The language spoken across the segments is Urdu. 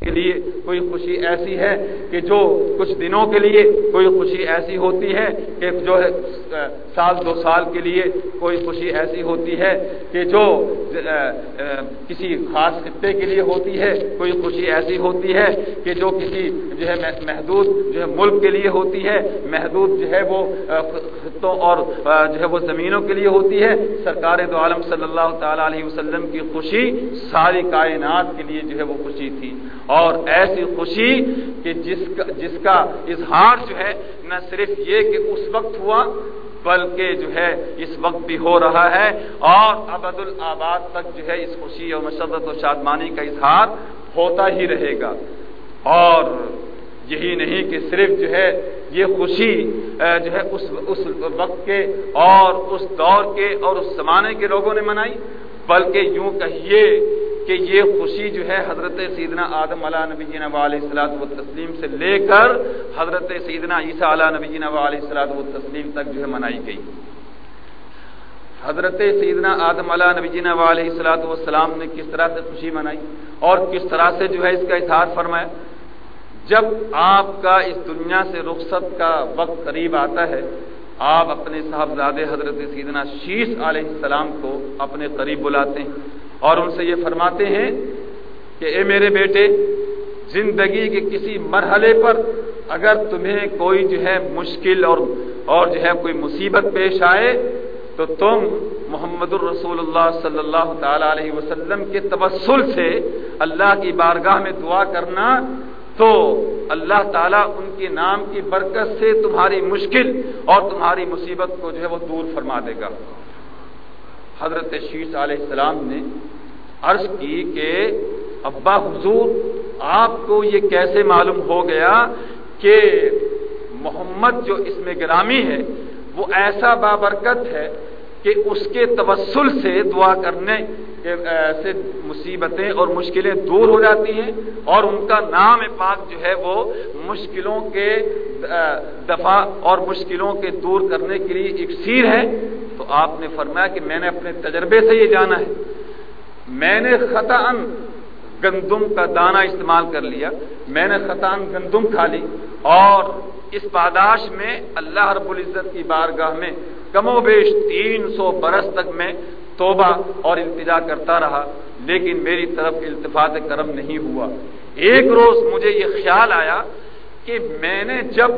کے لیے کوئی خوشی ایسی ہے کہ جو کچھ دنوں کے لیے کوئی خوشی ایسی ہوتی ہے کہ جو ہے سال دو سال کے لیے کوئی خوشی ایسی ہوتی ہے کہ جو کسی خاص خطے کے لیے ہوتی ہے، کوئی خوشی ایسی ہوتی ہے کہ جو کسی جو ہے محدود جو ہے، ملک کے لیے ہوتی ہے، محدود جو ہے وہ خطوں اور جو ہے وہ زمینوں کے لیے ہوتی ہے۔ سرکار دو عالم صلی اللہ تعالی علیہ وسلم کی خوشی ساری کائنات کے لیے جو ہے وہ خوشی تھی۔ اور ایسی خوشی کہ جس کا جس کا اظہار جو ہے نہ صرف یہ کہ اس وقت ہوا، بلکہ جو ہے اس وقت بھی ہو رہا ہے اور ابد الآباد تک جو ہے اس خوشی اور مشرت و شادمانی کا اظہار ہوتا ہی رہے گا۔ اور یہی نہیں کہ صرف جو ہے یہ خوشی جو ہے اس اس وقت کے اور اس دور کے اور اس زمانے کے لوگوں نے منائی بلکہ یوں کہیے کہ یہ خوشی جو ہے حضرت سیدنا آدم علیہ نبی جناب علیہ السلاط و تسلیم سے لے کر حضرت سیدنا عیسیٰ علیہ نبی جناب علیہ السلاط و تسلیم تک جو ہے منائی گئی۔ حضرت سیدنا آدم علیہ نبی جناب علیہ السلاط والسلام نے کس طرح سے خوشی منائی اور کس طرح سے جو ہے اس کا اظہار فرمایا؟ جب آپ کا اس دنیا سے رخصت کا وقت قریب آتا ہے آپ اپنے صاحبزادے حضرت سیدنا شیش علیہ السلام کو اپنے قریب بلاتے ہیں اور ان سے یہ فرماتے ہیں کہ اے میرے بیٹے، زندگی کے کسی مرحلے پر اگر تمہیں کوئی جو ہے مشکل اور اور جو ہے کوئی مصیبت پیش آئے، تو تم محمد الرسول اللہ صلی اللہ تعالی علیہ وسلم کے تبسل سے اللہ کی بارگاہ میں دعا کرنا تو اللہ تعالیٰ ان کے نام کی برکت سے تمہاری مشکل اور تمہاری مصیبت کو جو ہے وہ دور فرما دے گا۔ حضرت شیش علیہ السلام نے عرض کی کہ، ابا حضور، آپ کو یہ کیسے معلوم ہو گیا کہ محمد جو اس میں گرامی ہے، وہ ایسا بابرکت ہے کہ اس کے تبسل سے دعا کرنے سے مصیبتیں اور مشکلیں دور ہو جاتی ہیں اور ان کا نام پاک جو ہے وہ مشکلوں کے دفاع اور مشکلوں کے دور کرنے کے لیے اکثیر ہے۔ تو آپ نے فرمایا کہ میں نے اپنے تجربے سے یہ جانا ہے۔ میں نے خطا گندم کا دانہ استعمال کر لیا۔ میں نے خطا گندم کھا لی۔ اور اس پاداش میں اللہ رب العزت کی بارگاہ میں کم و بیش تین سو برس تک میں توبہ اور التجا کرتا رہا، لیکن میری طرف التفاط کرم نہیں ہوا۔ ایک روز مجھے یہ خیال آیا کہ میں نے جب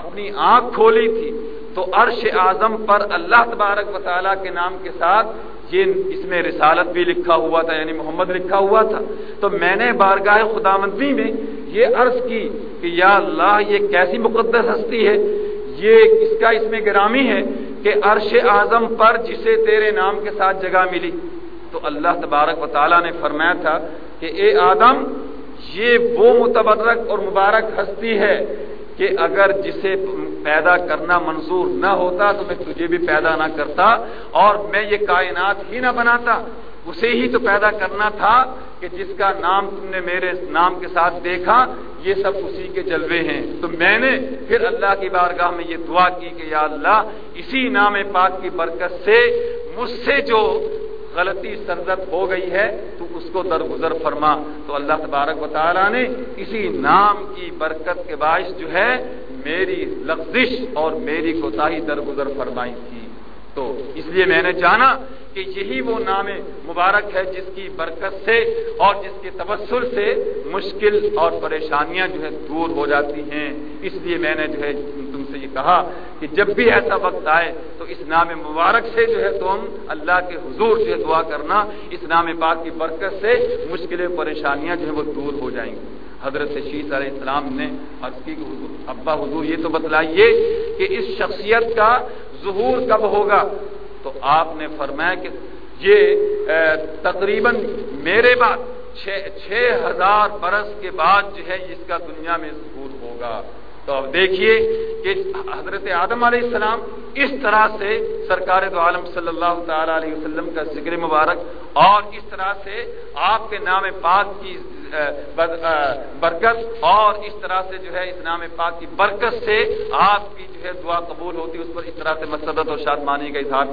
اپنی آنکھ کھولی تھی تو عرش اعظم پر اللہ تبارک و تعالیٰ کے نام کے ساتھ یہ اس میں رسالت بھی لکھا ہوا تھا یعنی محمد لکھا ہوا تھا۔ تو میں نے بارگاہ خدا مندی میں یہ عرض کی کہ یا اللہ، یہ کیسی مقدس ہستی ہے، یہ اس کا اس میں گرامی ہے کہ عرش اعظم پر جسے تیرے نام کے ساتھ جگہ ملی۔ تو اللہ تبارک و تعالیٰ نے فرمایا تھا کہ اے آدم، یہ وہ متبرک اور مبارک ہستی ہے کہ اگر جسے پیدا کرنا منظور نہ ہوتا تو میں تجھے بھی پیدا نہ کرتا اور میں یہ کائنات ہی نہ بناتا۔ اسے ہی تو پیدا کرنا تھا کہ جس کا نام تم نے میرے نام کے ساتھ دیکھا، یہ سب اسی کے جلوے ہیں۔ تو میں نے پھر اللہ کی بارگاہ میں یہ دعا کی کہ یا اللہ، اسی نام پاک کی برکت سے مجھ سے جو غلطی سرزد ہو گئی ہے، تو اس کو درگزر فرما۔ تو اللہ تبارک و تعالیٰ نے اسی نام کی برکت کے باعث جو ہے، میری لفزش اور میری کوتاہی درگزر فرمائی تھی۔ تو اس لیے میں نے جانا کہ یہی وہ نام مبارک ہے جس کی برکت سے اور جس کے تبسل سے مشکل اور پریشانیاں جو ہے دور ہو جاتی ہیں۔ اس لیے میں نے جو ہے تم سے یہ کہا کہ جب بھی ایسا وقت آئے تو اس نام مبارک سے جو ہے تم اللہ کے حضور سے دعا کرنا، اس نام پاک کی برکت سے مشکلیں، پریشانیاں جو ہے وہ دور ہو جائیں گی۔ حضرت شیخ علیہ السلام نے عرض کی ابا حضور یہ تو بتلائیے کہ اس شخصیت کا ظہور کب ہوگا؟ تو آپ نے فرمایا کہ یہ تقریباً میرے بعد چھ ہزار برس کے بعد جو ہے اس کا دنیا میں ظہور ہوگا۔ تو اب دیکھیے کہ حضرت آدم علیہ السلام اس طرح سے سرکار دو عالم صلی اللہ تعالی علیہ وسلم کا ذکر مبارک اور اس طرح سے آپ کے نام پاک کی برکت اور اس طرح سے جو ہے اسلام پاک کی برکت سے آپ کی جو ہے دعا قبول ہوتی اس پر اس طرح سے مسرت اور شادمانی کا اظہار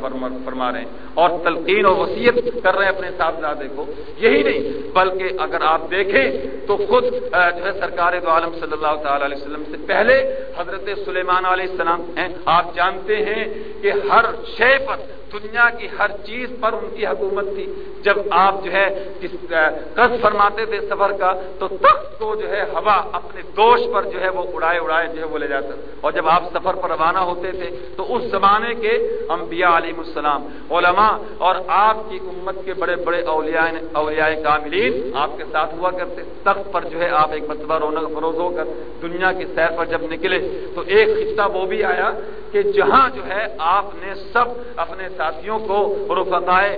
فرما رہے ہیں۔ اور تلقین اور وسیعت کر رہے ہیں اپنے صاحبزادے کو۔ یہی نہیں، بلکہ اگر آپ دیکھیں تو خود جو ہے سرکار دو عالم صلی اللہ تعالی علیہ وسلم سے پہلے حضرت سلیمان علیہ السلام ہیں۔ آپ جانتے ہیں کہ ہر شے پر دنیا کی ہر چیز پر ان کی حکومت تھی۔ جب آپ جو ہے قص فرماتے تھے سفر کا، تو تخت کو جو ہے ہوا اپنے دوش پر جو ہے وہ اڑائے اڑائے جو ہے وہ لے جاتا اور جب آپ سفر پر روانہ ہوتے تھے، تو اس زمانے کے انبیاء علیہ السلام، علماء اور آپ کی امت کے بڑے بڑے اولیاء اولیاء کاملین آپ کے ساتھ ہوا کرتے۔ تخت پر جو ہے آپ ایک مرتبہ رونق فروز ہو کر دنیا کی سیر پر جب نکلے، تو ایک خطہ وہ بھی آیا کہ جہاں جو ہے آپ نے سب اپنے ساتھیوں کو رفقائے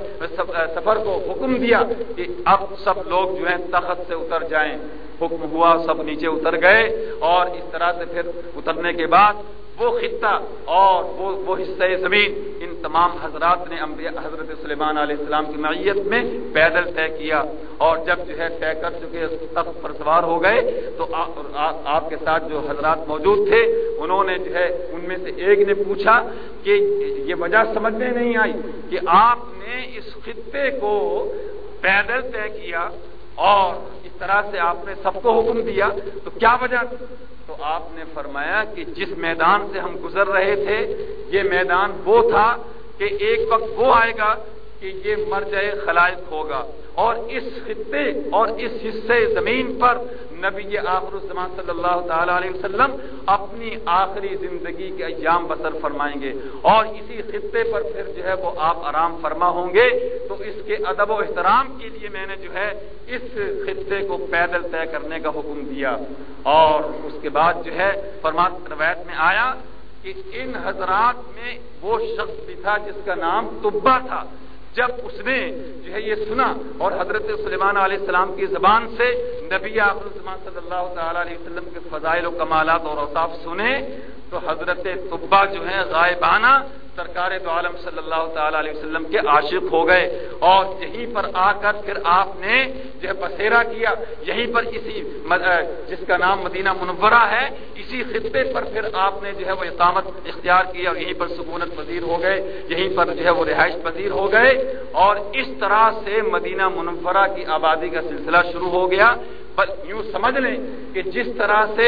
سفر کو حکم دیا کہ اب سب لوگ جو ہیں تخت سے اتر جائیں۔ حکم ہوا، سب نیچے اتر گئے اور اس طرح سے پھر اترنے کے بعد وہ خطہ اور وہ وہ حصہ زمین ان تمام حضرات نے حضرت سلیمان علیہ السلام کی معیت میں پیدل طے کیا اور جب جو ہے طے کر چکے تخت پر سوار ہو گئے تو آپ کے ساتھ جو حضرات موجود تھے انہوں نے جو ہے ان میں سے ایک نے پوچھا کہ یہ وجہ سمجھ میں نہیں آئی کہ آپ نے اس خطے کو پیدل طے کیا اور اس طرح سے آپ نے سب کو حکم دیا، تو کیا وجہ؟ تو آپ نے فرمایا کہ جس میدان سے ہم گزر رہے تھے، یہ میدان وہ تھا کہ ایک وقت وہ آئے گا کہ یہ مر جائے خلائق ہوگا اور اس خطے اور اس حصے زمین پر نبی آخر السلام صلی اللہ تعالی علیہ وسلم اپنی آخری زندگی کے ایام بسر فرمائیں گے اور اسی خطے پر پھر جو ہے وہ آپ آرام فرما ہوں گے تو اس کے ادب و احترام کے لیے میں نے جو ہے اس خطے کو پیدل طے کرنے کا حکم دیا اور اس کے بعد جو ہے فرمات روایت میں آیا کہ ان حضرات میں وہ شخص بھی تھا جس کا نام طبا تھا جب اس نے جو ہے یہ سنا اور حضرت سلیمان علیہ السلام کی زبان سے نبی آخر صلی اللہ تعالی علیہ وسلم کے فضائل و کمالات اور اوصاف سنے، تو حضرت طبا جو ہے غائبانہ سرکار دو عالم صلی اللہ تعالی علیہ وسلم کے عاشق ہو گئے اور یہیں پر آ کر پھر آپ نے جو ہے بسیرا کیا، یہیں پر اسی جس کا نام مدینہ منورہ ہے، اسی خطے پر پھر آپ نے جو ہے وہ اقامت اختیار کی اور یہیں پر سکونت پذیر ہو گئے، یہیں پر جو ہے وہ رہائش پذیر ہو گئے اور اس طرح سے مدینہ منورہ کی آبادی کا سلسلہ شروع ہو گیا۔ بس یوں سمجھ لیں کہ جس طرح سے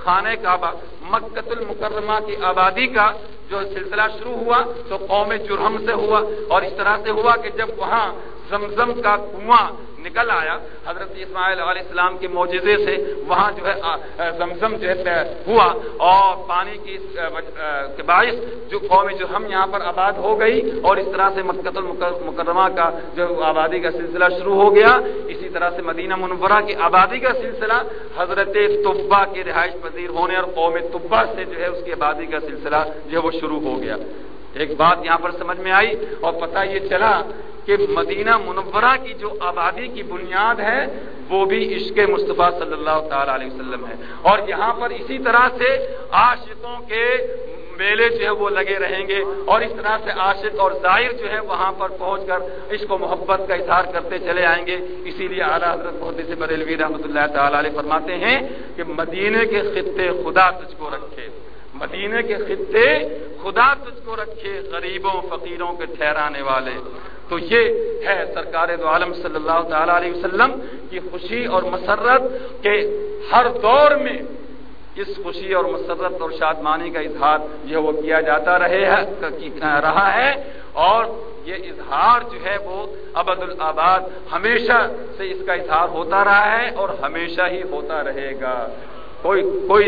خانہ کعبہ مکت المکرمہ کی آبادی کا جو سلسلہ شروع ہوا تو قوم جرہم سے ہوا اور اس طرح سے ہوا کہ جب وہاں زمزم کا کنواں نکل آیا، حضرت اسماعیل علیہ السلام کے معجزے سے وہاں جو ہے زمزم جو ہے، ہوا اور پانی کی کے باعث جو قوم جو ہم یہاں پر آباد ہو گئی اور اس طرح سے مکت المکرمہ کا جو آبادی کا سلسلہ شروع ہو گیا، اسی طرح سے مدینہ منورہ کی آبادی کا سلسلہ حضرت طبا کے رہائش پذیر ہونے اور قوم طبا سے جو ہے، اس کی آبادی کا سلسلہ جو ہے، وہ شروع ہو گیا۔ ایک بات یہاں پر سمجھ میں آئی اور پتہ یہ چلا کہ مدینہ منورہ کی جو آبادی کی بنیاد ہے، وہ بھی عشق مصطفیٰ صلی اللہ تعالی علیہ وسلم ہے۔ اور یہاں پر اسی طرح سے عاشقوں کے میلے جو ہے وہ لگے رہیں گے اور اس طرح سے عاشق اور ظاہر جو ہے وہاں پر پہنچ کر عشق و محبت کا اظہار کرتے چلے آئیں گے۔ اسی لیے اعلیٰ حضرت بہت سے بریلوی رحمۃ اللہ تعالی علیہ فرماتے ہیں کہ مدینے کے خطے خدا تجھ کو رکھے۔ مدینے کے خطے خدا تجھ کو رکھے غریبوں، فقیروں کے ٹھہرانے والے۔ تو یہ ہے سرکار دو عالم صلی اللہ تعالی علیہ وسلم کی خوشی اور مسرت کے ہر دور میں اس خوشی اور مسرت اور شادمانی کا اظہار یہ وہ کیا جاتا رہے رہا ہے۔ اور یہ اظہار جو ہے وہ ابد الآباد ہمیشہ سے اس کا اظہار ہوتا رہا ہے اور ہمیشہ ہی ہوتا رہے گا۔ کوئی کوئی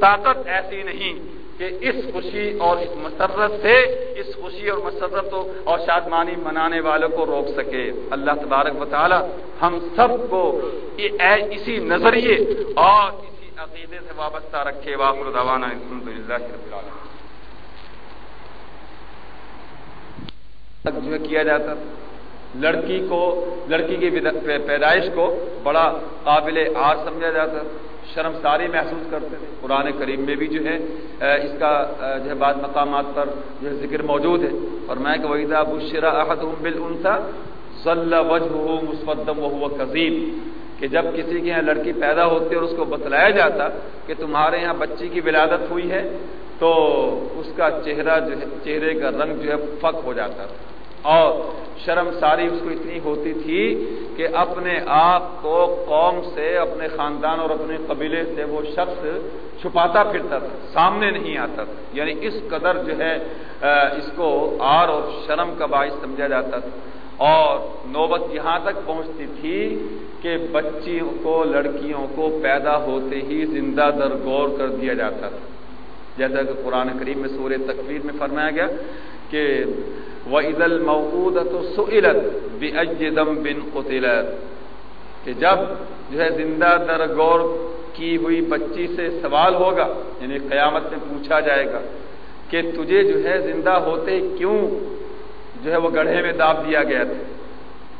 طاقت ایسی نہیں کہ اس خوشی اور اس مسرت سے اس خوشی اور مسرت اور شادمانی منانے والوں کو روک سکے۔ اللہ تبارک و تعالی ہم سب کو اسی نظریے اور اسی عقیدے سے وابستہ رکھے۔ واخر دوانا الحمد للہ جو کیا جاتا لڑکی کو، لڑکی کی پیدائش کو بڑا قابل آر سمجھا جاتا شرم ساری محسوس کرتے تھے قرآن کریم میں بھی جو ہے اس کا جو ہے بعض مقامات پر جو ہے ذکر موجود ہے۔ اور میں کہ بشرا احد بل انسا ضلع وجہ مسفدم و قزیم کہ جب کسی کے یہاں لڑکی پیدا ہوتی اور اس کو بتلایا جاتا کہ تمہارے یہاں بچی کی ولادت ہوئی ہے، تو اس کا چہرہ جو ہے، چہرے کا رنگ جو ہے فک ہو جاتا۔ تھا اور شرم ساری اس کو اتنی ہوتی تھی کہ اپنے آپ کو قوم سے، اپنے خاندان اور اپنے قبیلے سے وہ شخص چھپاتا پھرتا تھا، سامنے نہیں آتا تھا۔ یعنی اس قدر جو ہے اس کو آر اور شرم کا باعث سمجھا جاتا تھا۔ اور نوبت یہاں تک پہنچتی تھی کہ بچیوں کو، لڑکیوں کو پیدا ہوتے ہی زندہ در غور کر دیا جاتا تھا۔ جیسا کہ قرآن کریم میں سورہ تکویر میں فرمایا گیا کہ وہ عید المعود تو سلت بن کہ جب جو ہے زندہ در غور کی ہوئی بچی سے سوال ہوگا یعنی قیامت میں پوچھا جائے گا کہ تجھے جو ہے زندہ ہوتے کیوں جو ہے وہ گڑھے میں داب دیا گیا تھا؟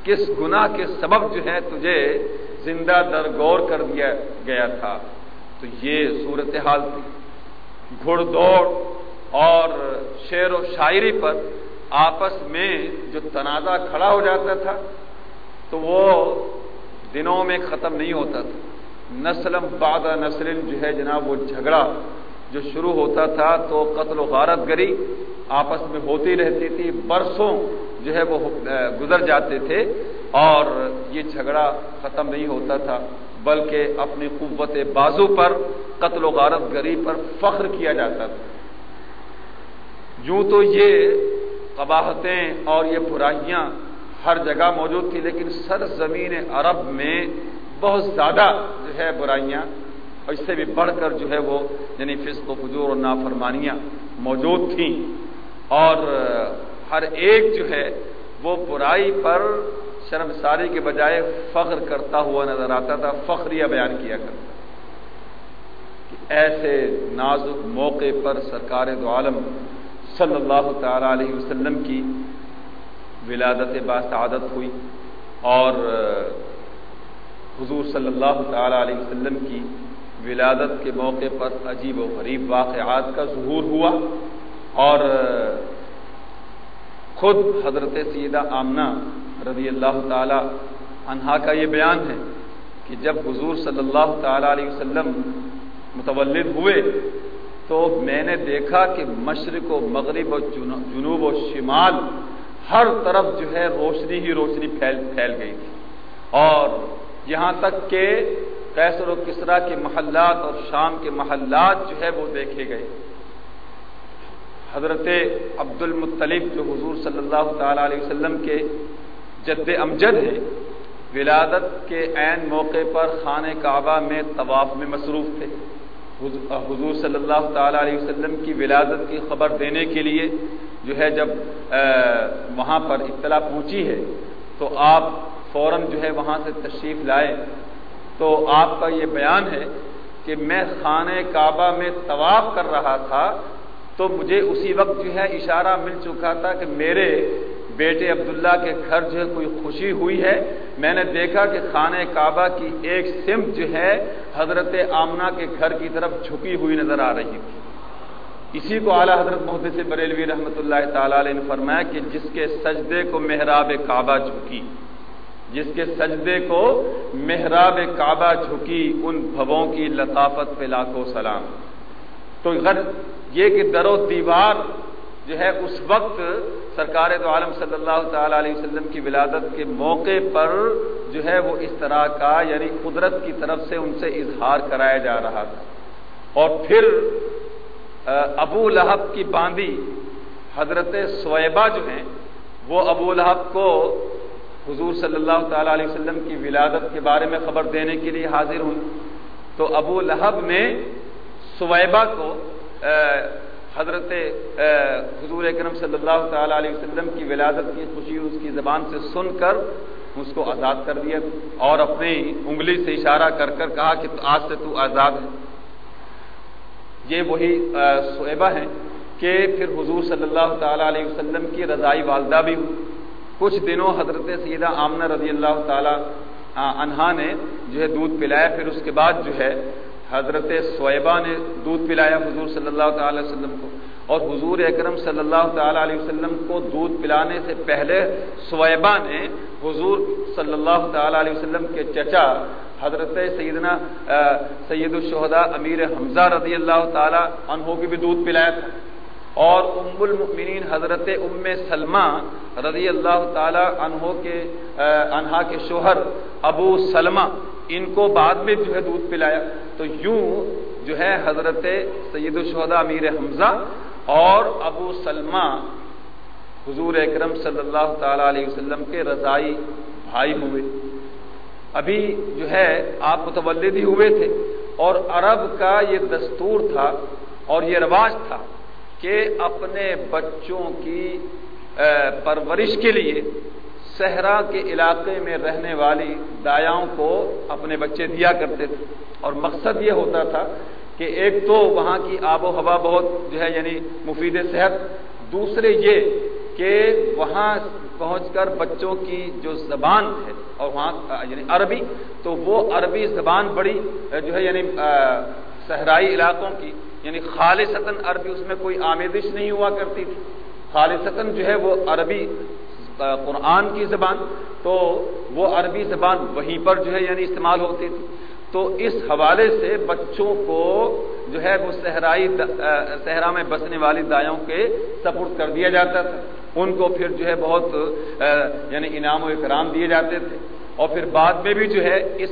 کس گناہ کے سبب جو ہے تجھے زندہ در غور کر دیا گیا تھا؟ تو یہ صورتحال تھی۔ گھڑ دوڑ اور شعر و شاعری پر آپس میں جو تنازع کھڑا ہو جاتا تھا، تو وہ دنوں میں ختم نہیں ہوتا تھا۔ نسلم بعد نسل جو ہے جناب، وہ جھگڑا جو شروع ہوتا تھا تو قتل و غارت گری آپس میں ہوتی رہتی تھی۔ برسوں جو ہے وہ گزر جاتے تھے اور یہ جھگڑا ختم نہیں ہوتا تھا، بلکہ اپنی قوت بازو پر، قتل و غارت گری پر فخر کیا جاتا تھا۔ یوں تو یہ قباہتیں اور یہ برائیاں ہر جگہ موجود تھی لیکن سر زمین عرب میں بہت زیادہ جو ہے برائیاں، اور اس سے بھی بڑھ کر جو ہے وہ یعنی فسق و فجور اور نافرمانیاں موجود تھیں۔ اور ہر ایک جو ہے وہ برائی پر شرم ساری کے بجائے فخر کرتا ہوا نظر آتا تھا، فخریہ بیان کیا کرتا کہ ایسے نازک موقع پر سرکار دو عالم صلی اللہ تعالی علیہ وسلم کی ولادت باسعادت ہوئی اور حضور صلی اللہ تعالی علیہ وسلم کی ولادت کے موقع پر عجیب و غریب واقعات کا ظہور ہوا اور خود حضرت سیدہ آمنہ رضی اللہ تعالی عنہا کا یہ بیان ہے کہ جب حضور صلی اللہ تعالی علیہ وسلم متولد ہوئے تو میں نے دیکھا کہ مشرق و مغرب و جنوب و شمال ہر طرف جو ہے روشنی ہی روشنی پھیل پھیل گئی تھی۔ اور یہاں تک کہ کیسر و کسرا کے محلات اور شام کے محلات جو ہے وہ دیکھے گئے۔ حضرت عبد المطلب جو حضور صلی اللہ تعالی علیہ وسلم کے جد امجد ہیں، ولادت کے عین موقع پر خانہ کعبہ میں طواف میں مصروف تھے۔ حضور صلی اللہ تعالی علیہ وسلم کی ولادت کی خبر دینے کے لیے جو ہے جب وہاں پر اطلاع پہنچی ہے، تو آپ فوراً جو ہے وہاں سے تشریف لائے تو آپ کا یہ بیان ہے کہ میں خانہ کعبہ میں طواف کر رہا تھا، تو مجھے اسی وقت جو ہے اشارہ مل چکا تھا کہ میرے بیٹے عبداللہ کے گھر جو ہے کوئی خوشی ہوئی ہے میں نے دیکھا کہ خانہ کعبہ کی ایک سمت جو ہے، حضرت آمنہ کے گھر کی طرف جھکی ہوئی نظر آ رہی تھی۔ اسی کو اعلیٰ حضرت محدث بریلوی رحمۃ اللہ تعالی علیہ نے فرمایا کہ جس کے سجدے کو محراب کعبہ جھکی، جس کے سجدے کو محراب کعبہ جھکی، ان بھووں کی لطافت پہ لاکھوں سلام۔ تو غر یہ کہ در و دیوار جو ہے اس وقت سرکار دو عالم صلی اللہ تعالی علیہ وسلم کی ولادت کے موقع پر جو ہے وہ اس طرح کا یعنی قدرت کی طرف سے ان سے اظہار کرایا جا رہا تھا۔ اور پھر ابو لہب کی باندی، حضرت سویبہ جو ہیں، وہ ابو لہب کو حضور صلی اللہ تعالی علیہ وسلم کی ولادت کے بارے میں خبر دینے کے لیے حاضر ہوئی۔ تو ابو لہب نے سویبہ کو حضرت حضور اکرم صلی اللہ تعالی علیہ وسلم کی ولادت کی خوشی اس کی زبان سے سن کر اس کو آزاد کر دیا اور اپنی انگلی سے اشارہ کر کر کہا کہ آج سے تو آزاد ہے۔ یہ وہی صعبہ ہیں کہ پھر حضور صلی اللہ تعالی علیہ وسلم کی رضائی والدہ بھی ہوئی کچھ دنوں حضرت سیدہ آمنہ رضی اللہ تعالی انہا نے جو ہے دودھ پلایا، پھر اس کے بعد جو ہے حضرت سویبہ نے دودھ پلایا حضور صلی اللہ تعالی وسلم کو، اور حضور اکرم صلی اللہ تعالی علیہ وسلم کو دودھ پلانے سے پہلے سویبہ نے حضور صلی اللہ تعالی علیہ وسلم کے چچا حضرت سیدنا سید الشہدا امیر حمزہ رضی اللہ تعالی عنہ کی بھی دودھ پلایا تھا۔ اور ام المؤمنین حضرت ام سلمہ رضی اللہ تعالی عنہ کے انہا کے شوہر ابو سلمہ ان کو بعد میں جو ہے دودھ پلایا۔ تو یوں جو ہے حضرت سید الشہدا امیر حمزہ اور ابو سلمہ حضور اکرم صلی اللہ تعالی علیہ وسلم کے رضائی بھائی ہوئے۔ ابھی جو ہے آپ متولد ہی ہوئے تھے اور عرب کا یہ دستور تھا اور یہ رواج تھا کہ اپنے بچوں کی پرورش کے لیے صحرا کے علاقے میں رہنے والی دایاؤں کو اپنے بچے دیا کرتے تھے۔ اور مقصد یہ ہوتا تھا کہ ایک تو وہاں کی آب و ہوا بہت جو ہے یعنی مفید صحت، دوسرے یہ کہ وہاں پہنچ کر بچوں کی جو زبان ہے، اور وہاں یعنی عربی، تو وہ عربی زبان بڑی، جو ہے یعنی صحرائی علاقوں کی یعنی خالصتاً عربی، اس میں کوئی آمیدش نہیں ہوا کرتی تھی۔ خالصتاً جو ہے وہ عربی قرآن کی زبان، تو وہ عربی زبان وہیں پر جو ہے یعنی استعمال ہوتی تھی۔ تو اس حوالے سے بچوں کو جو ہے وہ صحرائی صحرا میں بسنے والی دایوں کے سپرد کر دیا جاتا تھا۔ ان کو پھر جو ہے بہت یعنی انعام و اکرام دیے جاتے تھے۔ اور پھر بعد میں بھی جو ہے اس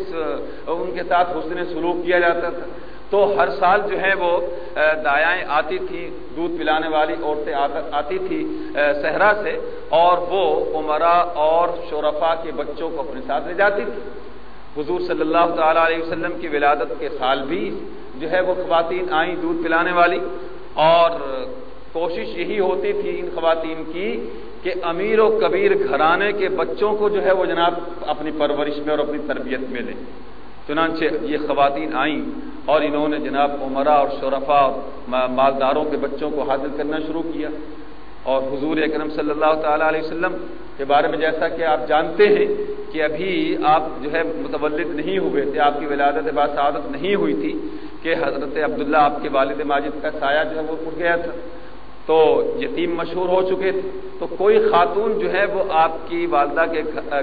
ان کے ساتھ حسن سلوک کیا جاتا تھا۔ تو ہر سال جو ہے وہ دایائیں آتی تھی دودھ پلانے والی عورتیں آتی تھی صحرا سے، اور وہ عمرا اور شورفا کے بچوں کو اپنے ساتھ لے جاتی تھی حضور صلی اللہ تعالی علیہ وسلم کی ولادت کے سال بھی جو ہے وہ خواتین آئیں دودھ پلانے والی، اور کوشش یہی ہوتی تھی ان خواتین کی کہ امیر و کبیر گھرانے کے بچوں کو جو ہے وہ جناب اپنی پرورش میں اور اپنی تربیت میں لیں۔ چنانچہ یہ خواتین آئیں اور انہوں نے جناب عمرہ اور شرفا اور مالداروں کے بچوں کو حاصل کرنا شروع کیا اور حضور اکرم صلی اللہ تعالیٰ علیہ وسلم کے بارے میں جیسا کہ آپ جانتے ہیں کہ ابھی آپ جو ہے متولد نہیں ہوئے تھے، آپ کی ولادت بعد سعادت نہیں ہوئی تھی کہ حضرت عبداللہ آپ کے والد ماجد کا سایہ جو ہے وہ اٹھ گیا تھا۔ تو یتیم مشہور ہو چکے تھے۔ تو کوئی خاتون جو ہے وہ آپ کی والدہ کے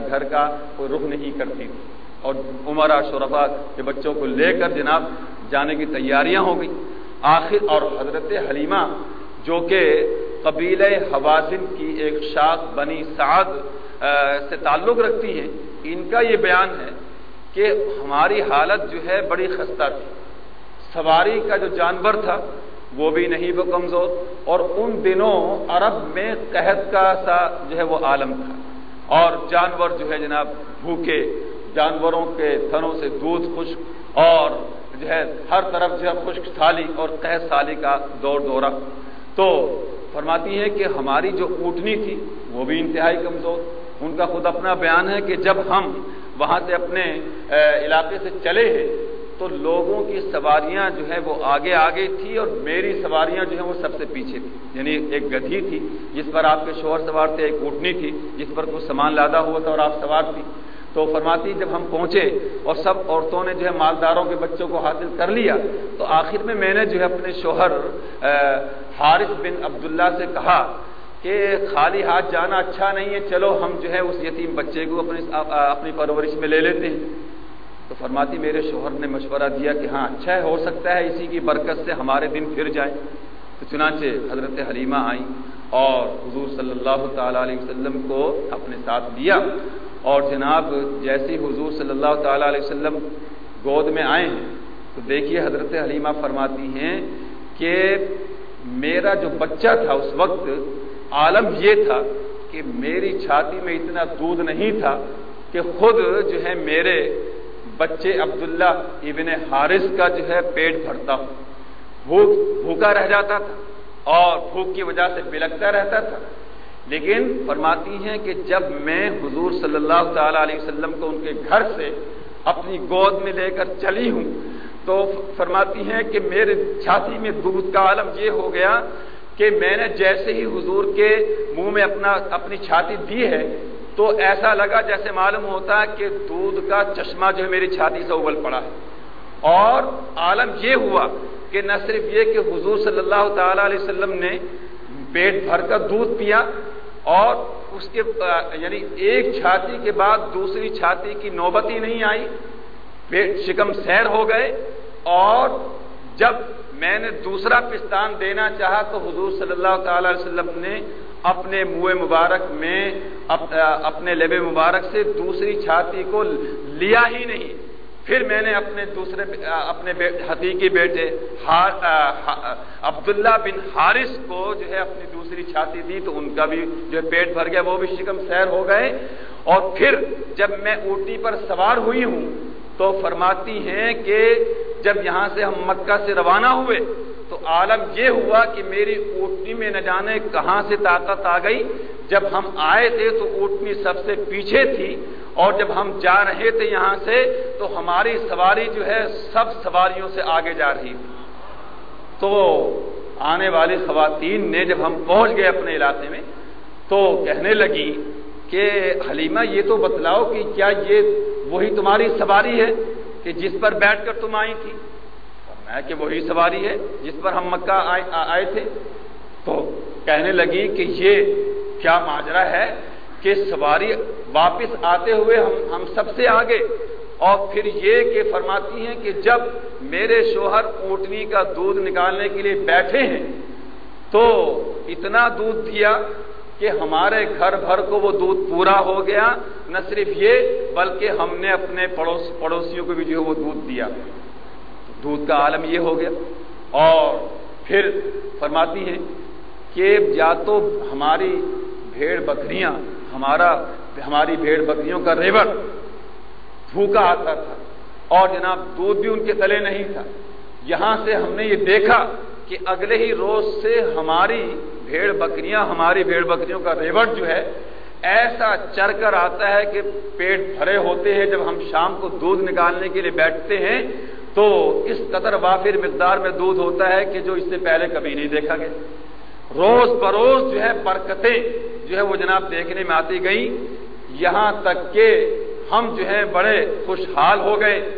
گھر کا کوئی رخ نہیں کرتی تھی۔ اور عمرہ شرفا کے بچوں کو لے کر جناب جانے کی تیاریاں ہو گئی آخر اور حضرت حلیمہ جو کہ قبیل حوازن کی ایک شاخ بنی سعد سے تعلق رکھتی ہیں، ان کا یہ بیان ہے کہ ہماری حالت جو ہے بڑی خستہ تھی۔ سواری کا جو جانور تھا، وہ بھی نہیں، وہ کمزور۔ اور ان دنوں عرب میں قحط کا سا جو ہے وہ عالم تھا۔ اور جانور جو ہے جناب، بھوکے جانوروں کے تھنوں سے دودھ خشک اور جو ہے ہر طرف جو ہے خشک سالی اور قحط سالی کا دور دورہ۔ تو فرماتی ہے کہ ہماری جو اونٹنی تھی وہ بھی انتہائی کمزور۔ ان کا خود اپنا بیان ہے کہ جب ہم وہاں سے اپنے علاقے سے چلے ہیں تو لوگوں کی سواریاں جو ہے وہ آگے آگے تھی اور میری سواریاں جو ہیں وہ سب سے پیچھے تھی۔ یعنی ایک گدھی تھی جس پر آپ کے شوہر سوار تھے، ایک اٹھنی تھی جس پر کچھ سامان لادا ہوا تھا اور آپ سوار تھی تو فرماتی جب ہم پہنچے اور سب عورتوں نے جو ہے مالداروں کے بچوں کو حاصل کر لیا، تو آخر میں میں نے جو ہے اپنے شوہر حارث بن عبداللہ سے کہا کہ خالی ہاتھ جانا اچھا نہیں ہے، چلو ہم جو ہے اس یتیم بچے کو اپنی اپنی پرورش میں لے لیتے ہیں۔ تو فرماتی میرے شوہر نے مشورہ دیا کہ ہاں اچھا ہے، ہو سکتا ہے اسی کی برکت سے ہمارے دن پھر جائے تو چنانچہ حضرت حلیمہ آئیں اور حضور صلی اللہ تعالی علیہ وسلم کو اپنے ساتھ لیا اور جناب جیسی حضور صلی اللہ تعالی علیہ وسلم گود میں آئے ہیں، تو دیکھیے حضرت حلیمہ فرماتی ہیں کہ میرا جو بچہ تھا اس وقت، عالم یہ تھا کہ میری چھاتی میں اتنا دودھ نہیں تھا کہ خود جو ہے میرے بچے عبداللہ ابن حارث کا جو ہے پیٹ بھرتا ہوں بھوک بھوکا رہ جاتا تھا اور بھوک کی وجہ سے بلکتا رہتا تھا۔ لیکن فرماتی ہیں کہ جب میں حضور صلی اللہ تعالی علیہ وسلم کو ان کے گھر سے اپنی گود میں لے کر چلی ہوں تو فرماتی ہیں کہ میرے چھاتی میں دودھ کا عالم یہ ہو گیا کہ میں نے جیسے ہی حضور کے منہ میں اپنا اپنی چھاتی دی ہے تو ایسا لگا جیسے معلوم ہوتا ہے کہ دودھ کا چشمہ جو ہے میری چھاتی سے ابل پڑا ہے۔ اور عالم یہ ہوا کہ نہ صرف یہ کہ حضور صلی اللہ تعالی علیہ وسلم نے پیٹ بھر کر دودھ پیا اور اس کے یعنی ایک چھاتی کے بعد دوسری چھاتی کی نوبت ہی نہیں آئی، پیٹ شکم سیر ہو گئے اور جب میں نے دوسرا پستان دینا چاہا تو حضور صلی اللہ تعالی علیہ وسلم نے اپنے منہ مبارک میں اپنے لب مبارک سے دوسری چھاتی کو لیا ہی نہیں۔ پھر میں نے اپنے دوسرے اپنے حقیقی بیٹے عبداللہ بن حارث کو جو ہے اپنی دوسری چھاتی دی تو ان کا بھی جو ہے پیٹ بھر گیا، وہ بھی شکم سیر ہو گئے۔ اور پھر جب میں اونٹی پر سوار ہوئی ہوں تو فرماتی ہیں کہ جب یہاں سے ہم مکہ سے روانہ ہوئے تو عالم یہ ہوا کہ میری اوٹنی میں نہ جانے کہاں سے طاقت آ گئی۔ جب ہم آئے تھے تو اوٹنی سب سے پیچھے تھی۔ اور جب ہم جا رہے تھے یہاں سے تو ہماری سواری جو ہے سب سواریوں سے آگے جا رہی تھی۔ تو آنے والی خواتین نے جب ہم پہنچ گئے اپنے علاقے میں تو کہنے لگی کہ حلیمہ یہ تو بتلاؤ کہ کیا یہ وہی تمہاری سواری ہے کہ جس پر بیٹھ کر تم آئی تھی؟ میں کہ وہی سواری ہے جس پر ہم مکہ آئے تھے۔ تو کہنے لگی کہ یہ کیا ماجرا ہے کہ سواری واپس آتے ہوئے ہم ہم سب سے آگے۔ اور پھر یہ کہ فرماتی ہیں کہ جب میرے شوہر اونٹنی کا دودھ نکالنے کے لیے بیٹھے ہیں، تو اتنا دودھ دیا کہ ہمارے گھر بھر کو وہ دودھ پورا ہو گیا۔ نہ صرف یہ، بلکہ ہم نے اپنے پڑوس پڑوسیوں کو بھی جو ہے وہ دودھ دیا۔ دودھ کا عالم یہ ہو گیا۔ اور پھر فرماتی ہیں کہ یا تو ہماری بھیڑ بکریاں ہمارا ہماری بھیڑ بکریوں کا ریوڑ بھوکا آتا تھا اور جناب دودھ بھی ان کے تلے نہیں تھا۔ یہاں سے ہم نے یہ دیکھا کہ اگلے ہی روز سے ہماری بھیڑ بکریاں، ہماری بھیڑ بکریوں کا ریوڑ جو ہے، ایسا چر کر آتا ہے کہ پیٹ بھرے ہوتے ہیں۔ جب ہم شام کو دودھ نکالنے کے لیے بیٹھتے ہیں تو اس قدر وافر مقدار میں دودھ ہوتا ہے کہ جو اس سے پہلے کبھی نہیں دیکھا گیا۔ روز بروز جو ہے برکتیں جو ہے وہ جناب دیکھنے میں آتی گئی یہاں تک کہ ہم جو ہے بڑے خوشحال ہو گئے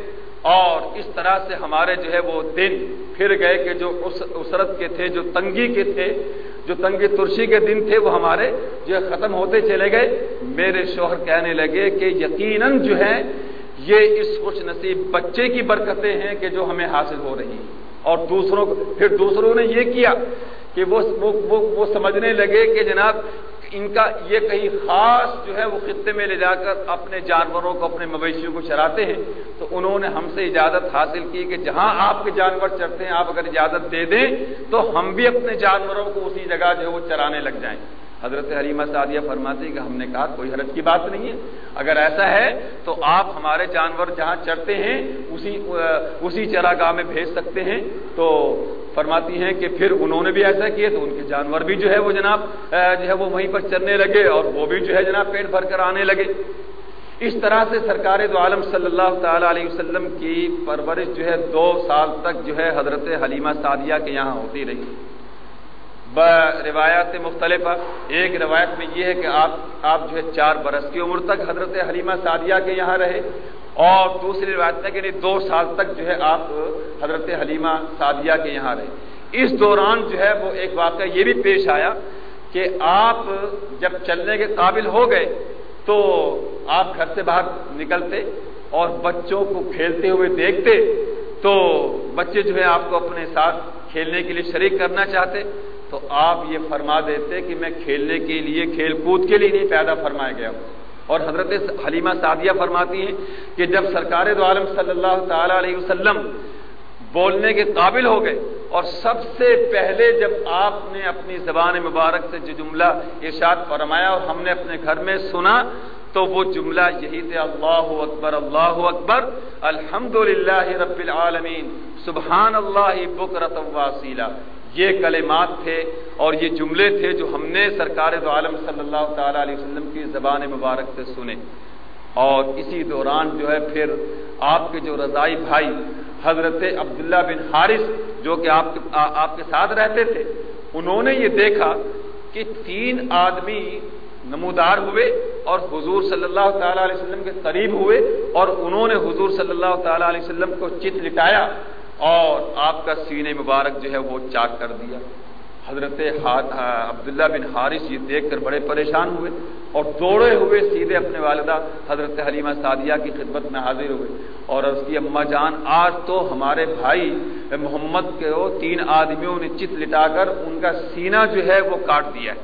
اور اس طرح سے ہمارے جو ہے وہ دن پھر گئے کہ جو اسرت کے تھے جو تنگی کے تھے جو تنگی ترشی کے دن تھے وہ ہمارے جو ہے ختم ہوتے چلے گئے۔ میرے شوہر کہنے لگے کہ یقیناً جو ہے یہ اس خوش نصیب بچے کی برکتیں ہیں کہ جو ہمیں حاصل ہو رہی ہیں۔ اور دوسروں پھر دوسروں نے یہ کیا کہ وہ وہ, وہ سمجھنے لگے کہ جناب ان کا یہ کہیں خاص جو ہے وہ خطے میں لے جا کر اپنے جانوروں کو، اپنے مویشیوں کو چراتے ہیں، تو انہوں نے ہم سے اجازت حاصل کی کہ جہاں آپ کے جانور چرتے ہیں، آپ اگر اجازت دے دیں، تو ہم بھی اپنے جانوروں کو اسی جگہ جو ہے وہ چرانے لگ جائیں۔ حضرت حریمہ سعدیہ فرماتی کہ ہم نے کہا، کوئی حرج کی بات نہیں ہے۔ اگر ایسا ہے، تو آپ ہمارے جانور جہاں چرتے ہیں، اسی اسی چراگاہ میں بھیج سکتے ہیں۔ تو فرماتی ہیں کہ پھر انہوں نے بھی ایسا کیا تو ان کے جانور بھی جو ہے وہ جناب جو ہے وہ وہیں پر چلنے لگے اور وہ بھی جو ہے جناب پیٹ بھر کر آنے لگے۔ اس طرح سے سرکار دو عالم صلی اللہ تعالی علیہ وسلم کی پرورش جو ہے دو سال تک جو ہے حضرت حلیمہ سعدیہ کے یہاں ہوتی رہی۔ روایات مختلف ایک روایت میں یہ ہے کہ آپ آپ جو ہے چار برس کی عمر تک حضرت حلیمہ سعدیہ کے یہاں رہے۔ اور دوسری روایت میں کہ دو سال تک جو ہے آپ حضرت حلیمہ سعدیہ کے یہاں رہے۔ اس دوران جو ہے وہ ایک واقعہ یہ بھی پیش آیا کہ آپ جب چلنے کے قابل ہو گئے تو آپ گھر سے باہر نکلتے اور بچوں کو کھیلتے ہوئے دیکھتے تو بچے جو ہے آپ کو اپنے ساتھ کھیلنے کے لیے شریک کرنا چاہتے تو آپ یہ فرما دیتے کہ میں کھیلنے کے لیے کھیل کود کے لیے نہیں پیدا فرمایا گیا ہوں۔ اور حضرت حلیمہ سعدیہ فرماتی ہیں کہ جب سرکار دو عالم صلی اللہ تعالی علیہ وسلم بولنے کے قابل ہو گئے اور سب سے پہلے جب آپ نے اپنی زبان مبارک سے جو جملہ ارشاد فرمایا اور ہم نے اپنے گھر میں سنا، تو وہ جملہ یہی تھے، اللہ اکبر اللہ اکبر الحمد رب العالمین، سبحان اللہ بکرت واسیلہ یہ کلمات تھے اور یہ جملے تھے جو ہم نے سرکار دو عالم صلی اللہ تعالی علیہ وسلم کی زبان مبارک سے سنے۔ اور اسی دوران جو ہے پھر آپ کے جو رضائی بھائی حضرت عبداللہ بن حارث جو کہ آپ کے آپ کے ساتھ رہتے تھے، انہوں نے یہ دیکھا کہ تین آدمی نمودار ہوئے اور حضور صلی اللہ تعالی علیہ وسلم کے قریب ہوئے اور انہوں نے حضور صلی اللہ تعالی علیہ وسلم کو چت لٹایا۔ اور آپ کا سینے مبارک جو ہے وہ چاک کر دیا۔ حضرت عبداللہ بن حارث یہ دیکھ کر بڑے پریشان ہوئے اور دوڑے ہوئے سیدھے اپنے والدہ حضرت حلیمہ سعدیہ کی خدمت میں حاضر ہوئے اور اس کی اماں جان، آج تو ہمارے بھائی محمد کے تین آدمیوں نے چت لٹا کر ان کا سینہ جو ہے وہ کاٹ دیا ہے۔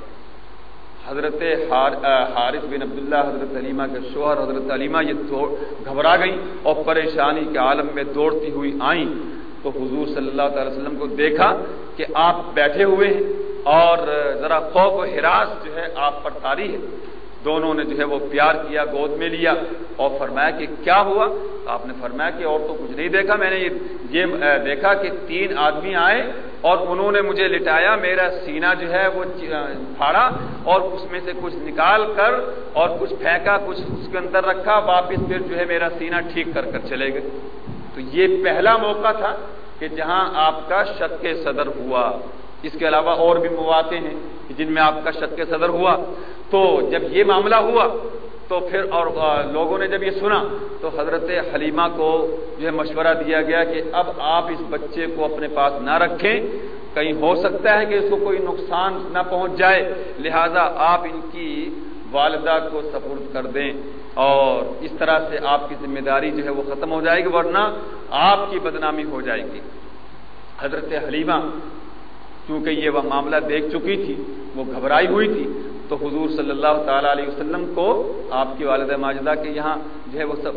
حضرت حارث بن عبداللہ، حضرت علیمہ کے شوہر، حضرت علیمہ یہ گھبرا گئیں اور پریشانی کے عالم میں دوڑتی ہوئی آئیں۔ تو حضور صلی اللہ تعالی وسلم کو دیکھا کہ آپ بیٹھے ہوئے ہیں اور ذرا خوف و ہراس جو ہے آپ پر تاری ہے۔ دونوں نے جو ہے وہ پیار کیا، گود میں لیا اور فرمایا کہ کیا ہوا؟ آپ نے فرمایا کہ اور تو کچھ نہیں دیکھا۔ میں نے یہ دیکھا کہ تین آدمی آئے اور انہوں نے مجھے لٹایا، میرا سینہ جو ہے وہ پھاڑا اور اس میں سے کچھ نکال کر اور کچھ پھینکا، کچھ اس کے اندر رکھا، واپس پھر جو ہے میرا سینہ ٹھیک کر کر چلے گئے۔ تو یہ پہلا موقع تھا کہ جہاں آپ کا شک صدر ہوا۔ اس کے علاوہ اور بھی مواقع ہیں جن میں آپ کا شک صدر ہوا۔ تو جب یہ معاملہ ہوا، تو پھر اور لوگوں نے جب یہ سنا، تو حضرت حلیمہ کو جو ہے مشورہ دیا گیا کہ اب آپ اس بچے کو اپنے پاس نہ رکھیں۔ کہیں ہو سکتا ہے کہ اس کو کوئی نقصان نہ پہنچ جائے، لہذا آپ ان کی والدہ کو سپرد کر دیں اور اس طرح سے آپ کی ذمہ داری جو ہے وہ ختم ہو جائے گی، ورنہ آپ کی بدنامی ہو جائے گی۔ حضرت حلیمہ، چونکہ یہ وہ معاملہ دیکھ چکی تھی، وہ گھبرائی ہوئی تھی، تو حضور صلی اللہ تعالی علیہ وسلم کو آپ کی والدہ ماجدہ کے یہاں جو ہے وہ سب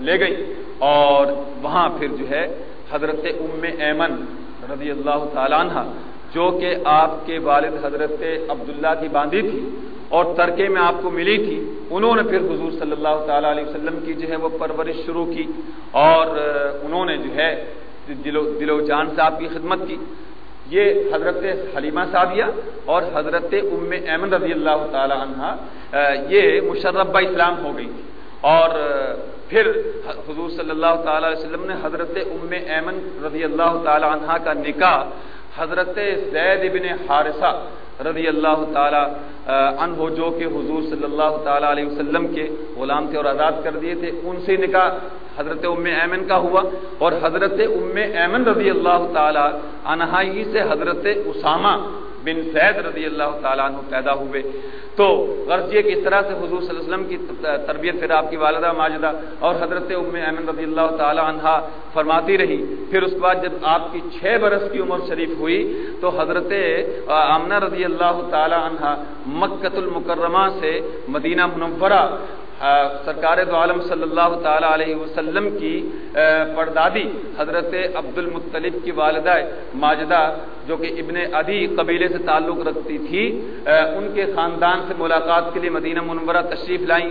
لے گئی۔ اور وہاں پھر جو ہے حضرت ام ایمن رضی اللہ تعالیٰ عنہ جو کہ آپ کے والد حضرت عبداللہ کی باندھی تھی اور ترکے میں آپ کو ملی تھی، انہوں نے پھر حضور صلی اللہ تعالی علیہ وسلم کی جو ہے وہ پرورش شروع کی اور انہوں نے جو ہے دل و دل و جان سے آپ کی خدمت کی۔ یہ حضرت حلیمہ صابیہ اور حضرت ام احمد رضی اللہ تعالی عنہ یہ مشربہ اسلام ہو گئی تھی۔ اور پھر حضور صلی اللہ تعالی علیہ وسلم نے حضرت ام ایمن رضی اللہ تعالی عنہ کا نکاح حضرت زید ابن حارثہ رضی اللہ تعالی عنہ جو کہ حضور صلی اللہ تعالی علیہ وسلم کے غلام تھے اور آزاد کر دیے تھے، ان سے نکاح حضرت ام ایمن کا ہوا اور حضرت ام ایمن رضی اللہ تعالی عنہ ہی سے حضرت اسامہ بن زید رضی اللہ تعالیٰ عنہ پیدا ہوئے۔ تو غرض یہ کہ اس طرح سے حضور صلی اللہ علیہ وسلم کی تربیت پھر آپ کی والدہ ماجدہ اور حضرت ام ایمن رضی اللہ تعالیٰ عنہ فرماتی رہی۔ پھر اس کے بعد جب آپ کی چھ برس کی عمر شریف ہوئی تو حضرت آمنہ رضی اللہ تعالیٰ عنہ مکت المکرمہ سے مدینہ منورہ سرکار دو عالم صلی اللہ تعالی علیہ وسلم کی پردادی حضرت عبد المطلب کی والدہ ماجدہ، جو کہ ابن ادی قبیلے سے تعلق رکھتی تھی ان کے خاندان سے ملاقات کے لیے مدینہ منورہ تشریف لائیں۔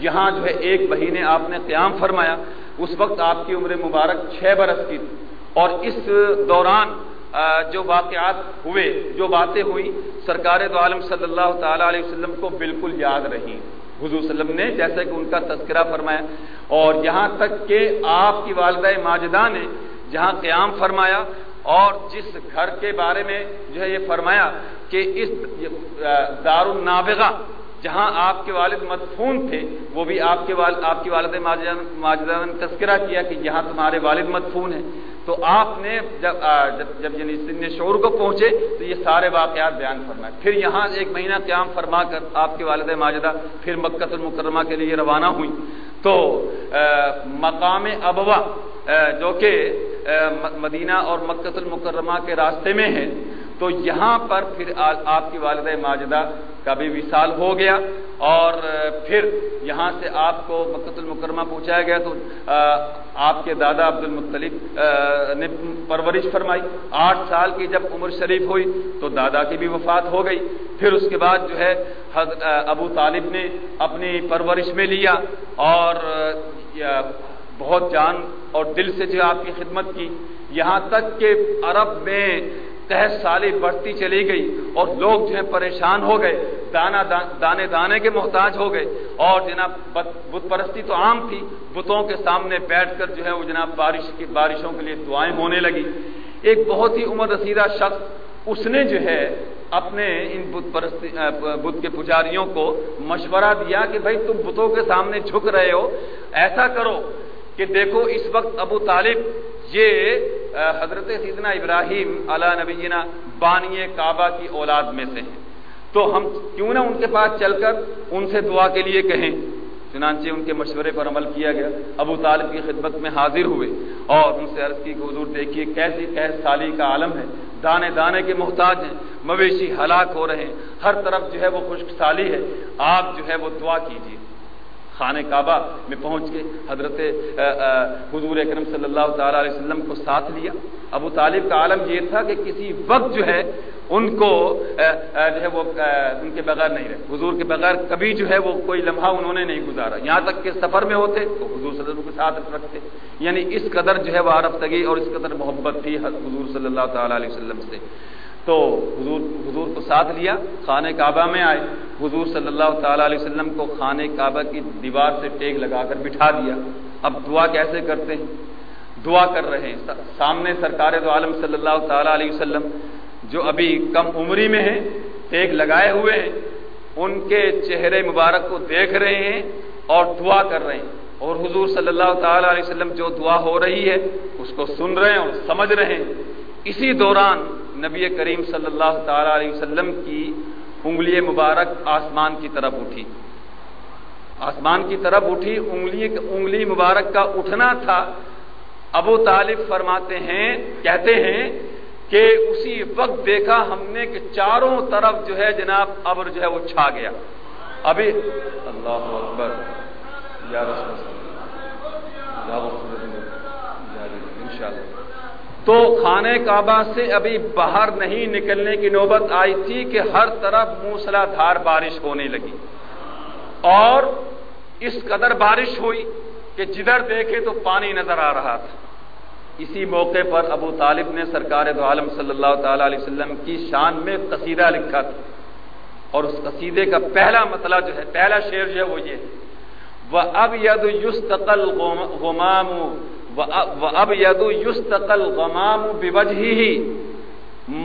یہاں جو ہے ایک مہینے آپ نے قیام فرمایا۔ اس وقت آپ کی عمر مبارک چھ برس کی تھی۔ اور اس دوران جو واقعات ہوئے، جو باتیں ہوئی سرکار دو عالم صلی اللہ تعالی علیہ وسلم کو بالکل یاد رہی حضور صلی اللہ علیہ وسلم نے جیسا کہ ان کا تذکرہ فرمایا، اور یہاں تک کہ آپ کی والدہ ماجدہ نے جہاں قیام فرمایا، اور جس گھر کے بارے میں جو ہے یہ فرمایا کہ اس دار النابغہ جہاں آپ کے والد مدفون تھے، وہ بھی آپ کے والد آپ کی والد ماجدہ نے تذکرہ کیا کہ یہاں تمہارے والد مدفون ہیں۔ تو آپ نے جب جب جب یعنی سن شعور کو پہنچے تو یہ سارے واقعات بیان فرمائے۔ پھر یہاں ایک مہینہ قیام فرما کر آپ کے والد ماجدہ پھر مکت المکرمہ کے لیے روانہ ہوئی تو مقام ابوا جو کہ مدینہ اور مکت المکرمہ کے راستے میں ہے۔ تو یہاں پر پھر آپ کی والد ماجدہ کا بھی وصال ہو گیا اور پھر یہاں سے آپ کو مکت المکرمہ پہنچایا گیا تو آپ کے دادا عبد المطلب نے پرورش فرمائی۔ آٹھ سال کی جب عمر شریف ہوئی تو دادا کی بھی وفات ہو گئی۔ پھر اس کے بعد جو ہے ابو طالب نے اپنی پرورش میں لیا اور بہت جان اور دل سے جو آپ کی خدمت کی۔ یہاں تک کہ عرب میں تحت سالی بڑھتی چلی گئی اور لوگ جو ہے پریشان ہو گئے، دانا دانے دانے کے محتاج ہو گئے اور جناب بت پرستی تو عام تھی، بتوں کے سامنے بیٹھ کر جو ہے وہ جناب بارش کی بارشوں کے لیے دعائیں ہونے لگی۔ ایک بہت ہی عمر رسیدہ شخص اس نے جو ہے اپنے ان بت پرستی بت کے پجاریوں کو مشورہ دیا کہ بھائی تم بتوں کے سامنے جھک رہے ہو، ایسا کرو کہ دیکھو اس وقت ابو طالب یہ حضرت سیدنا ابراہیم علا نبینا بانی کعبہ کی اولاد میں سے ہیں۔ تو ہم کیوں نہ ان کے پاس چل کر ان سے دعا کے لیے کہیں۔ چنانچہ ان کے مشورے پر عمل کیا گیا۔ ابو طالب کی خدمت میں حاضر ہوئے اور ان سے عرض کی کہ حضور دیکھیے کیسی کیس سالی کا عالم ہے۔ دانے دانے کے محتاج ہیں، مویشی ہلاک ہو رہے ہیں۔ ہر طرف جو ہے وہ خشک سالی ہے۔ آپ جو ہے وہ دعا کیجیے خانہ کعبہ میں پہنچ کے حضرت حضور اکرم صلی اللہ تعالی علیہ وسلم کو ساتھ لیا۔ ابو طالب کا عالم یہ تھا کہ کسی وقت جو ہے ان کو جو ہے وہ ان کے بغیر نہیں رہے۔ حضور کے بغیر کبھی جو ہے وہ کوئی لمحہ انہوں نے نہیں گزارا۔ یہاں تک کہ سفر میں ہوتے تو حضور صلی اللہ علیہ وسلم کے ساتھ رکھتے۔ یعنی اس قدر جو ہے وہ عرب تگی اور اس قدر محبت تھی حضور صلی اللہ تعالی علیہ وسلم سے۔ تو حضور حضور کو ساتھ لیا، خانہ کعبہ میں آئے۔ حضور صلی اللہ تعالی علیہ وسلم کو خانہ کعبہ کی دیوار سے ٹیک لگا کر بٹھا دیا۔ اب دعا کیسے کرتے ہیں؟ دعا کر رہے ہیں۔ سامنے سرکار دو عالم صلی اللہ تعالی علیہ وسلم، جو ابھی کم عمری میں ہیں، ٹیک لگائے ہوئے ہیں۔ ان کے چہرے مبارک کو دیکھ رہے ہیں اور دعا کر رہے ہیں۔ اور حضور صلی اللہ تعالی علیہ وسلم جو دعا ہو رہی ہے، اس کو سن رہے ہیں اور سمجھ رہے ہیں۔ اسی دوران نبی کریم صلی اللہ تعالی علیہ وسلم کی انگلی مبارک آسمان کی طرف اٹھی۔ آسمان کی طرف اٹھی انگلی انگلی مبارک کا اٹھنا تھا۔ ابو طالب فرماتے ہیں، کہتے ہیں کہ اسی وقت دیکھا ہم نے کہ چاروں طرف جو ہے جناب ابر جو ہے وہ چھا گیا۔ ابھی اللہ اکبر۔ یا رسول اللہ۔ تو خانہ کعبہ سے ابھی باہر نہیں نکلنے کی نوبت آئی تھی کہ ہر طرف موسلا دھار بارش ہونے لگی۔ اور اس قدر بارش ہوئی کہ جدھر دیکھے تو پانی نظر آ رہا تھا۔ اسی موقع پر ابو طالب نے سرکار دو عالم صلی اللہ تعالی علیہ وسلم کی شان میں قصیدہ لکھا تھا۔ اور اس قصیدے کا پہلا مسئلہ جو ہے، پہلا شعر جو ہے وہ یہ وہ اب ید یوستقل غمام اب ید یوس تقل غمام بجہ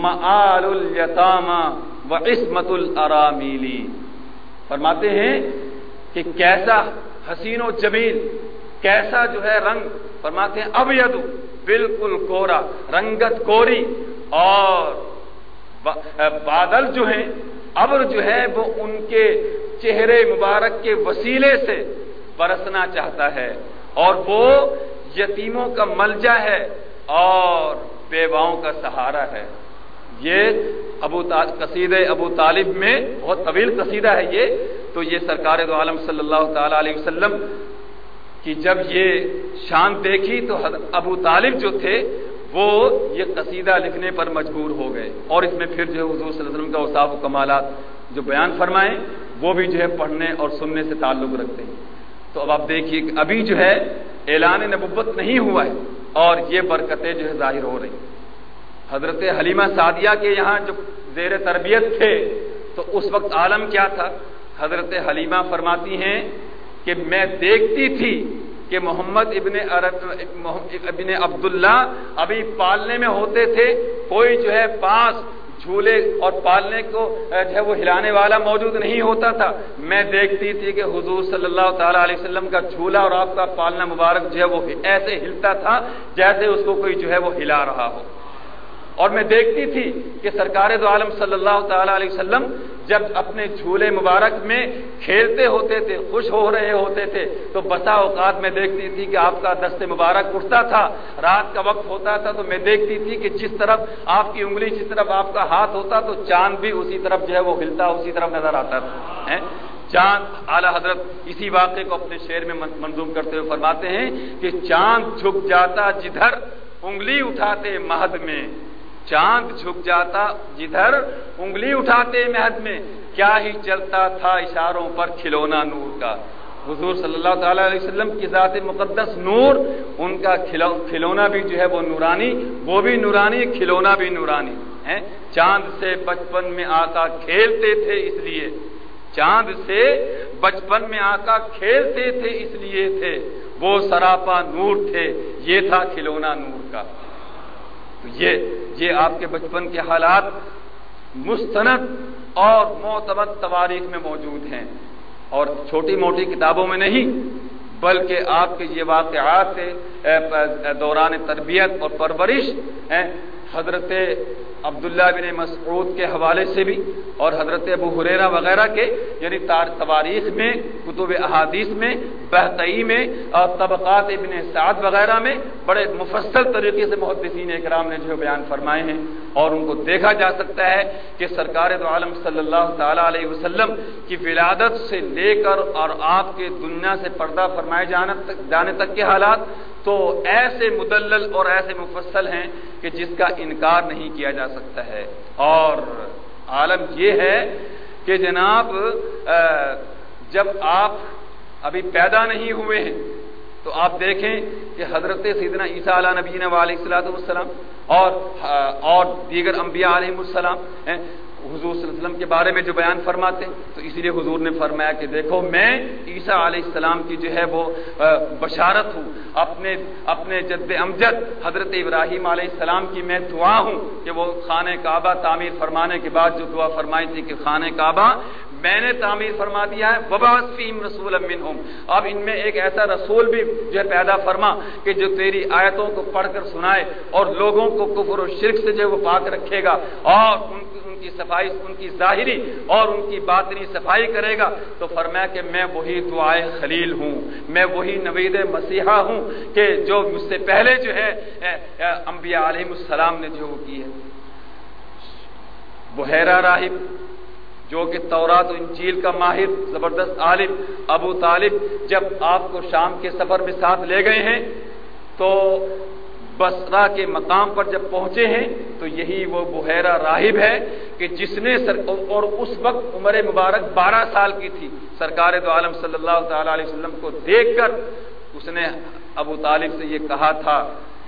معال التامہ و عصمت الرامیلی فرماتے ہیں کہ کیسا حسین و جمیل، کیسا جو ہے رنگ، فرماتے ہیں اب یدو بالکل کورا، رنگت کوری، اور بادل جو ہیں، ابر جو ہے وہ ان کے چہرے مبارک کے وسیلے سے برسنا چاہتا ہے، اور وہ یتیموں کا ملجا ہے اور بیواؤں کا سہارا ہے۔ یہ ابو قصید ابو طالب میں بہت طویل قصیدہ ہے یہ۔ تو یہ سرکار دو عالم صلی اللہ تعالی علیہ وسلم کہ جب یہ شان دیکھی تو ابو طالب جو تھے، وہ یہ قصیدہ لکھنے پر مجبور ہو گئے۔ اور اس میں پھر جو ہے حضور صلی اللہ علیہ وسلم کا اوصاف و کمالات جو بیان فرمائیں، وہ بھی جو ہے پڑھنے اور سننے سے تعلق رکھتے ہیں۔ تو اب آپ دیکھیے ابھی جو ہے اعلان نبوت نہیں ہوا ہے اور یہ برکتیں جو ہے ظاہر ہو رہی حضرت حلیمہ سعدیہ کے یہاں جو زیر تربیت تھے، تو اس وقت عالم کیا تھا؟ حضرت حلیمہ فرماتی ہیں کہ میں دیکھتی تھی کہ محمد ابن ابن عبداللہ ابھی پالنے میں ہوتے تھے، کوئی جو ہے پاس جھولے اور پالنے کو جو ہے وہ ہلانے والا موجود نہیں ہوتا تھا۔ میں دیکھتی تھی کہ حضور صلی اللہ تعالی علیہ وسلم کا جھولا اور آپ کا پالنا مبارک جو ہے وہ ایسے ہلتا تھا جیسے اس کو کوئی جو ہے وہ ہلا رہا ہو۔ اور میں دیکھتی تھی کہ سرکار دو عالم صلی اللہ تعالی علیہ وسلم جب اپنے جھولے مبارک میں کھیلتے ہوتے تھے، خوش ہو رہے ہوتے تھے، تو بسا اوقات میں دیکھتی تھی کہ آپ کا دست مبارک اٹھتا تھا، رات کا وقت ہوتا تھا، تو میں دیکھتی تھی کہ جس طرف آپ کی انگلی جس طرف آپ کا ہاتھ ہوتا تو چاند بھی اسی طرف جو ہے وہ ہلتا، اسی طرف نظر آتا تھا چاند اعلی حضرت اسی واقعے کو اپنے شعر میں منظوم کرتے ہوئے فرماتے ہیں کہ چاند جھک جاتا جدھر انگلی اٹھاتے مہد میں چاند جھک جاتا، جدھر انگلی اٹھاتے مہد میں، کیا ہی چلتا تھا اشاروں پر کھلونا نور کا۔ حضور صلی اللہ تعالی علیہ وسلم کی ذات مقدس نور، ان کا کھلونا بھی جو ہے وہ نورانی، وہ بھی نورانی، کھلونا بھی نورانی ہے چاند سے بچپن میں آقا کھیلتے تھے اس لیے۔ چاند سے بچپن میں آقا کھیلتے تھے اس لیے تھے۔ وہ سراپا نور تھے، یہ تھا کھلونا نور کا۔ یہ یہ آپ کے بچپن کے حالات مستند اور معتمد تواریخ میں موجود ہیں۔ اور چھوٹی موٹی کتابوں میں نہیں، بلکہ آپ کے یہ واقعات دوران تربیت اور پرورش حضرت عبداللہ بن مسعود کے حوالے سے بھی، اور حضرت ابو حریرا وغیرہ کے یعنی تاریخ میں، کتب احادیث میں بہتئی میں اور طبقات ابن سعد وغیرہ میں بڑے مفصل طریقے سے محدثین اکرام نے جو بیان فرمائے ہیں اور ان کو دیکھا جا سکتا ہے کہ سرکار دو عالم صلی اللہ تعالی علیہ وسلم کی ولادت سے لے کر اور آپ کے دنیا سے پردہ فرمائے جانے تک کے حالات تو ایسے مدلل اور ایسے مفصل ہیں کہ جس کا انکار نہیں کیا جا سکتا ہے۔ اور عالم یہ ہے کہ جناب جب آپ ابھی پیدا نہیں ہوئے ہیں۔ تو آپ دیکھیں کہ حضرت سیدنا عیسیٰ علیہ نبی علیہ السلاۃ والسلام اور اور دیگر انبیاء علیہ السلام حضور صلی اللہ علیہ وسلم کے بارے میں جو بیان فرماتے، تو اسی لیے حضور نے فرمایا کہ دیکھو میں عیسیٰ علیہ السلام کی جو ہے وہ بشارت ہوں۔ اپنے اپنے جد امجد حضرت ابراہیم علیہ السلام کی میں دعا ہوں کہ وہ خانہ کعبہ تعمیر فرمانے کے بعد جو دعا فرمائی تھی کہ خانہ کعبہ میں نے تعمیر فرما دیا ہے وباسفیم رسول منہم اب ان میں ایک ایسا رسول بھی جو ہے پیدا فرما کہ جو تیری آیتوں کو پڑھ کر سنائے اور لوگوں کو کفر و شرک سے جو وہ پاک رکھے گا اور ان ان کی صفائی، ان کی ظاہری اور ان کی باطنی صفائی کرے گا۔ تو فرمایا کہ میں وہی دعائے خلیل ہوں، میں وہی نوید مسیحا ہوں کہ جو مجھ سے پہلے جو ہے انبیاء علیہ السلام نے جو وہ کی ہے۔ بحیرہ راہب جو کہ تورات و انجیل کا ماہر، زبردست عالم ابو طالب جب آپ کو شام کے سفر میں ساتھ لے گئے ہیں، تو بسرا کے مقام پر جب پہنچے ہیں، تو یہی وہ بحیرہ راہب ہے کہ جس نے سر اور اس وقت عمر مبارک بارہ سال کی تھی۔ سرکار دو عالم صلی اللہ تعالی علیہ وسلم کو دیکھ کر اس نے ابو طالب سے یہ کہا تھا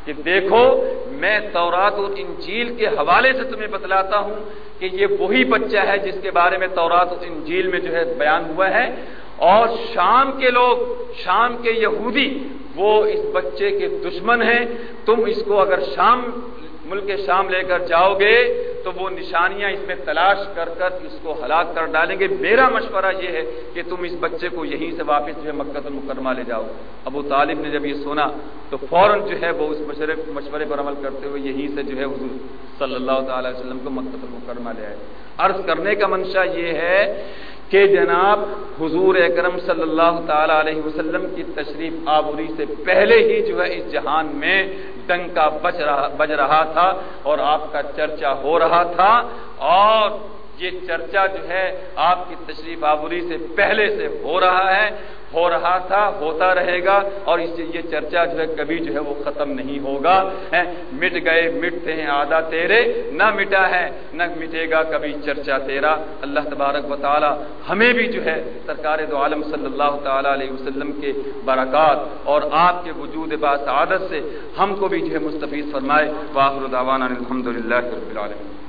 کہ دیکھو، میں تورات اور انجیل کے حوالے سے تمہیں بتلاتا ہوں کہ یہ وہی بچہ ہے جس کے بارے میں تورات اور انجیل میں جو ہے بیان ہوا ہے۔ اور شام کے لوگ، شام کے یہودی، وہ اس بچے کے دشمن ہیں۔ تم اس کو اگر شام، ملک شام لے کر جاؤ گے تو وہ نشانیاں اس میں تلاش کر کر اس کو ہلاک کر ڈالیں گے۔ میرا مشورہ یہ ہے کہ تم اس بچے کو یہیں سے واپس جو ہے مکہ المکرمہ لے جاؤ۔ ابو طالب نے جب یہ سنا تو فوراً جو ہے وہ اس مشورے مشورے پر عمل کرتے ہوئے یہیں سے جو ہے حضور صلی اللہ تعالی وسلم کو مکہ المکرمہ لے آئے۔ عرض کرنے کا منشا یہ ہے کہ جناب حضور اکرم صلی اللہ تعالی علیہ وسلم کی تشریف آوری سے پہلے ہی جو ہے اس جہان میں ڈنکا بج رہا بج رہا تھا اور آپ کا چرچا ہو رہا تھا اور یہ چرچا جو ہے آپ کی تشریف آوری سے پہلے سے ہو رہا ہے۔ ہو رہا تھا، ہوتا رہے گا، اور اس سے یہ چرچا جو ہے کبھی جو ہے وہ ختم نہیں ہوگا۔ مٹ گئے، مٹتے ہیں آدھا تیرے، نہ مٹا ہے، نہ مٹے گا کبھی چرچا تیرا۔ اللہ تبارک و تعالی ہمیں بھی جو ہے سرکار دو عالم صلی اللہ تعالی علیہ وسلم کے برکات اور آپ کے وجود با سعادت سے ہم کو بھی جو ہے مستفید فرمائے۔ واخر دعوانا الحمد للہ رب العالمین۔